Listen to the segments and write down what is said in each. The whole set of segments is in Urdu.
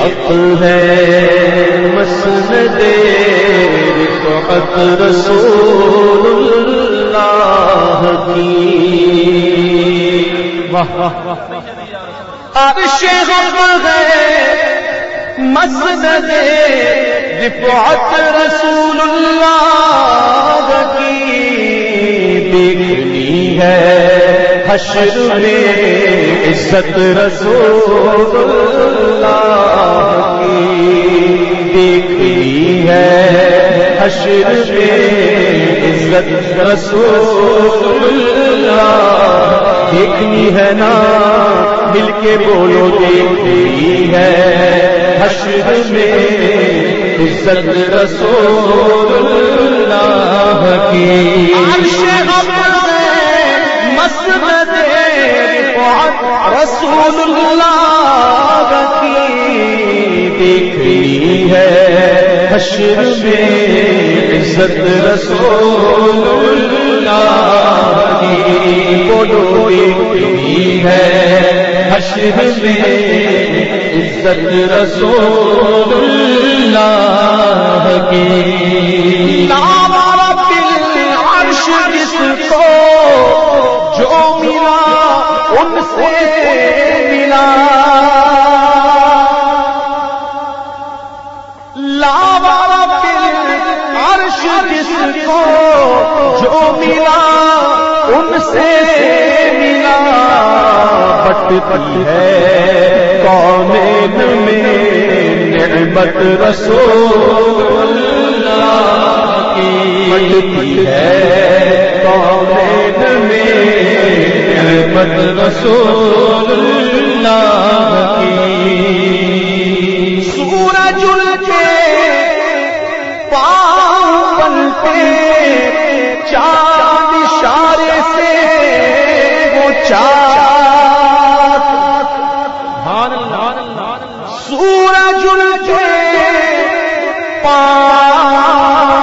حق ہے، مسند رفعت رسول اللہ کی۔ عرش حق ہے، مسند رفعت رسول اللہ کی۔ دیکھنی ہے حشر میں عزت رسول اللہ۔ ہے حشر میں عزت رسول اللہ دیکھنی ہے نا مل کے بولو دیکھنی ہے۔ حشر میں عزت رسول اللہ کی مسجد رسول اللہ حشر میں عزت رسول اللہ کی بولو دیکھنی ہے۔ حشر میں عزت رسول اللہ کی۔ عرش جس کو جو ملا، ان سے ملا۔ جس کو جو ملا، ان سے ملا۔ بٹتی ہے کون میں نعمت رسول اللہ کی۔ بٹتی ہے کون میں نعمت رسول سورج پاؤں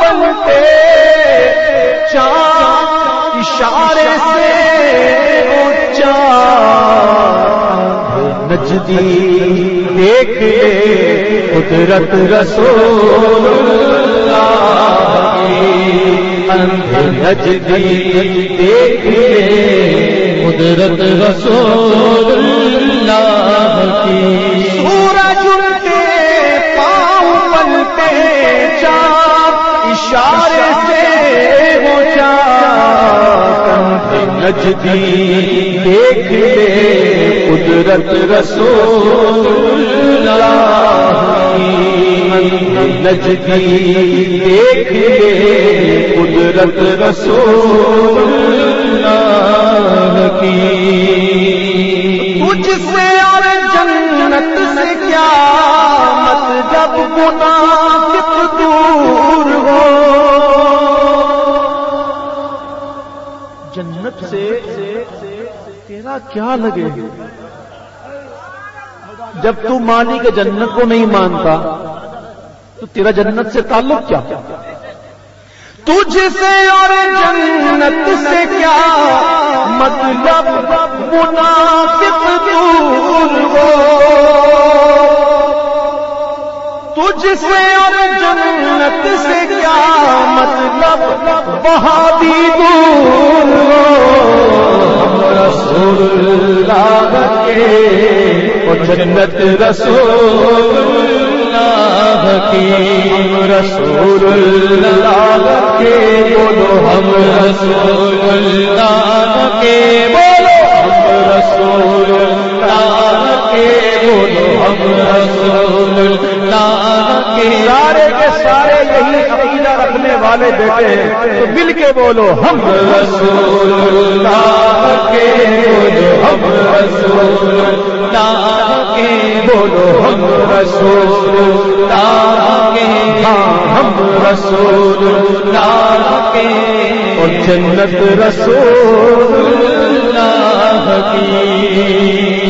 بنتے اشارے سے چار نجدی دیکھ قدرت رسول اللہ نجدی دیکھ قدرت رسول اللہ کی سورج کے پاؤں بنتے چار اشارے سے ہو نجدی دیکھ لے قدرت رسول اللہ کی۔ نجدی دیکھ لے قدرت رسول تجھ سے اور جنت سے کیا مت جب منافق دور ہو۔ جنت سے تیرا کیا لگے؟ جب تو مانی کے جنت کو نہیں مانتا، تو تیرا جنت سے تعلق کیا؟ تجھ سے اور جنت سے کیا مطلب منافق دور ہو۔ تجھ سے اور جنت سے کیا مطلب؟ بہادی دور ہو۔ رسول اللہ کے جنت رسول اللہ کی رسول اللہ کے بولو، ہم رسول اللہ سارے سارے یہی عقیدہ رکھنے والے بیٹے ہیں تو مل کے بولو ہم رسول اللہ کے بولو ہم رسول اللہ کے بولو ہم رسول اللہ کے ہم رسول اللہ کے اور جنت رسول اللہ کی